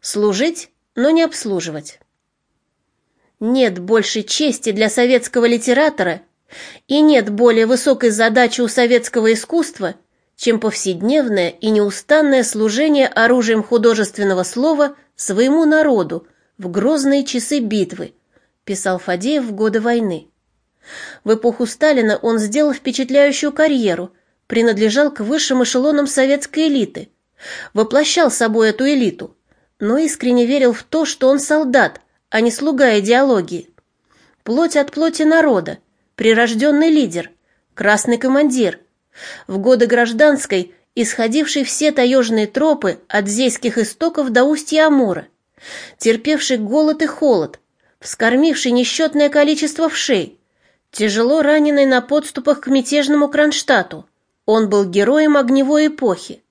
Служить, но не обслуживать. Нет большей чести для советского литератора и нет более высокой задачи у советского искусства, чем повседневное и неустанное служение оружием художественного слова своему народу в грозные часы битвы, писал Фадеев в годы войны. В эпоху Сталина он сделал впечатляющую карьеру, принадлежал к высшим эшелонам советской элиты, воплощал собой эту элиту, но искренне верил в то, что он солдат, а не слуга идеологии. Плоть от плоти народа, прирожденный лидер, красный командир. В годы гражданской, исходивший все таежные тропы от зейских истоков до устья Амура, терпевший голод и холод, вскормивший несчетное количество вшей, тяжело раненый на подступах к мятежному Кронштадту. Он был героем огневой эпохи.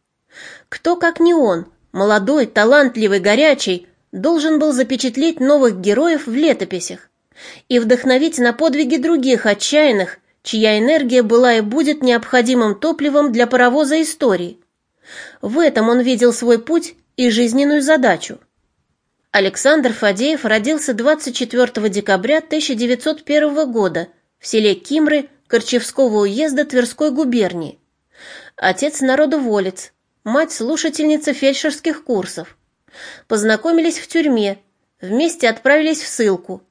Кто, как не он, молодой, талантливый, горячий, должен был запечатлеть новых героев в летописях и вдохновить на подвиги других отчаянных, чья энергия была и будет необходимым топливом для паровоза истории. В этом он видел свой путь и жизненную задачу. Александр Фадеев родился 24 декабря 1901 года в селе Кимры Корчевского уезда Тверской губернии. Отец народоволец, мать слушательница фельдшерских курсов. Познакомились в тюрьме, вместе отправились в ссылку.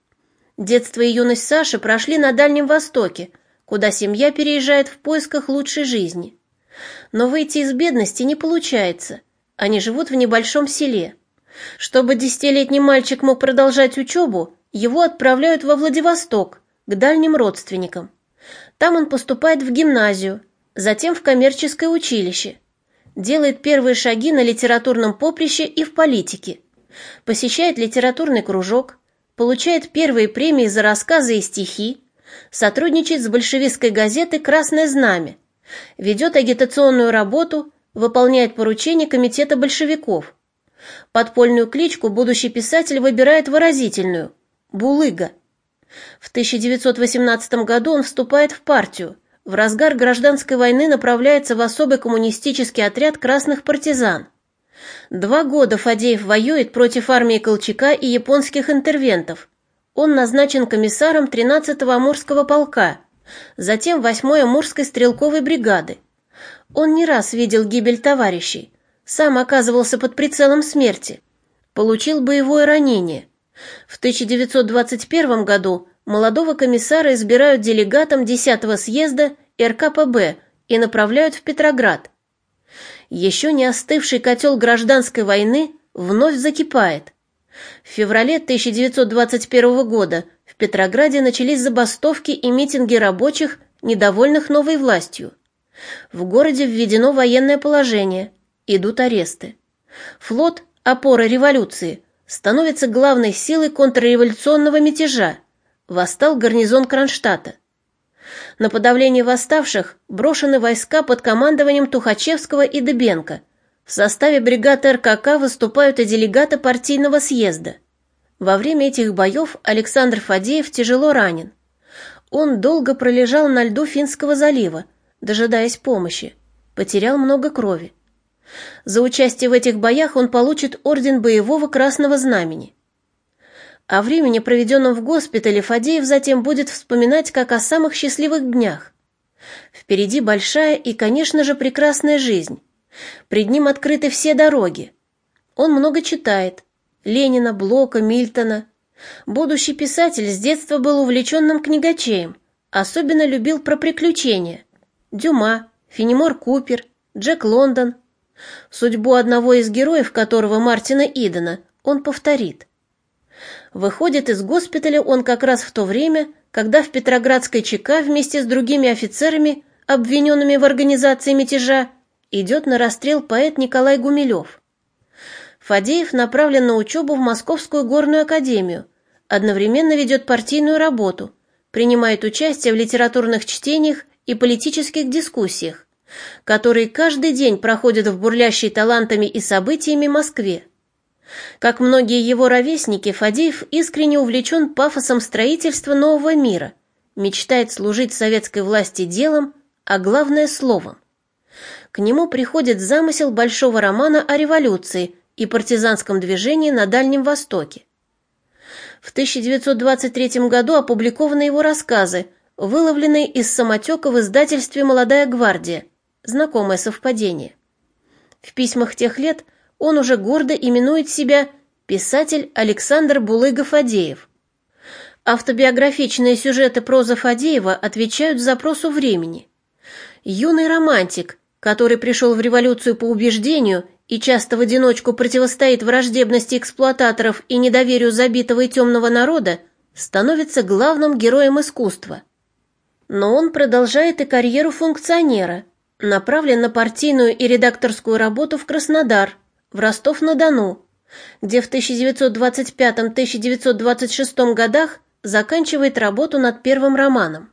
Детство и юность Саши прошли на Дальнем Востоке, куда семья переезжает в поисках лучшей жизни. Но выйти из бедности не получается. Они живут в небольшом селе. Чтобы десятилетний мальчик мог продолжать учебу, его отправляют во Владивосток, к дальним родственникам. Там он поступает в гимназию, затем в коммерческое училище. Делает первые шаги на литературном поприще и в политике. Посещает литературный кружок, получает первые премии за рассказы и стихи, сотрудничает с большевистской газетой «Красное знамя», ведет агитационную работу, выполняет поручения комитета большевиков. Подпольную кличку будущий писатель выбирает выразительную – «Булыга». В 1918 году он вступает в партию, в разгар гражданской войны направляется в особый коммунистический отряд красных партизан. Два года Фадеев воюет против армии Колчака и японских интервентов. Он назначен комиссаром 13-го Амурского полка, затем 8-й Амурской стрелковой бригады. Он не раз видел гибель товарищей, сам оказывался под прицелом смерти, получил боевое ранение – в 1921 году молодого комиссара избирают делегатом 10-го съезда РКПБ и направляют в Петроград. Еще не остывший котел гражданской войны вновь закипает. В феврале 1921 года в Петрограде начались забастовки и митинги рабочих, недовольных новой властью. В городе введено военное положение, идут аресты. Флот, опора революции, становится главной силой контрреволюционного мятежа. Восстал гарнизон Кронштадта. На подавление восставших брошены войска под командованием Тухачевского и Дыбенко. В составе бригады РКК выступают и делегаты партийного съезда. Во время этих боев Александр Фадеев тяжело ранен. Он долго пролежал на льду Финского залива, дожидаясь помощи. Потерял много крови. За участие в этих боях он получит орден боевого красного знамени. О времени, проведенном в госпитале, Фадеев затем будет вспоминать как о самых счастливых днях. Впереди большая и, конечно же, прекрасная жизнь. Пред ним открыты все дороги. Он много читает. Ленина, Блока, Мильтона. Будущий писатель с детства был увлеченным книгачеем. Особенно любил про приключения. Дюма, Фенемор Купер, Джек Лондон, Судьбу одного из героев, которого Мартина Идена, он повторит. Выходит из госпиталя он как раз в то время, когда в Петроградской ЧК вместе с другими офицерами, обвиненными в организации мятежа, идет на расстрел поэт Николай Гумилев. Фадеев направлен на учебу в Московскую горную академию, одновременно ведет партийную работу, принимает участие в литературных чтениях и политических дискуссиях которые каждый день проходят в бурлящей талантами и событиями Москве. Как многие его ровесники, Фадеев искренне увлечен пафосом строительства нового мира, мечтает служить советской власти делом, а главное – словом. К нему приходит замысел большого романа о революции и партизанском движении на Дальнем Востоке. В 1923 году опубликованы его рассказы, выловленные из самотека в издательстве «Молодая гвардия». Знакомое совпадение. В письмах тех лет он уже гордо именует себя писатель Александр Булыгов-Фадеев. Автобиографичные сюжеты прозы Фадеева отвечают запросу времени. Юный романтик, который пришел в революцию по убеждению и часто в одиночку противостоит враждебности эксплуататоров и недоверию забитого и темного народа, становится главным героем искусства. Но он продолжает и карьеру функционера, направлен на партийную и редакторскую работу в Краснодар, в Ростов-на-Дону, где в 1925-1926 годах заканчивает работу над первым романом.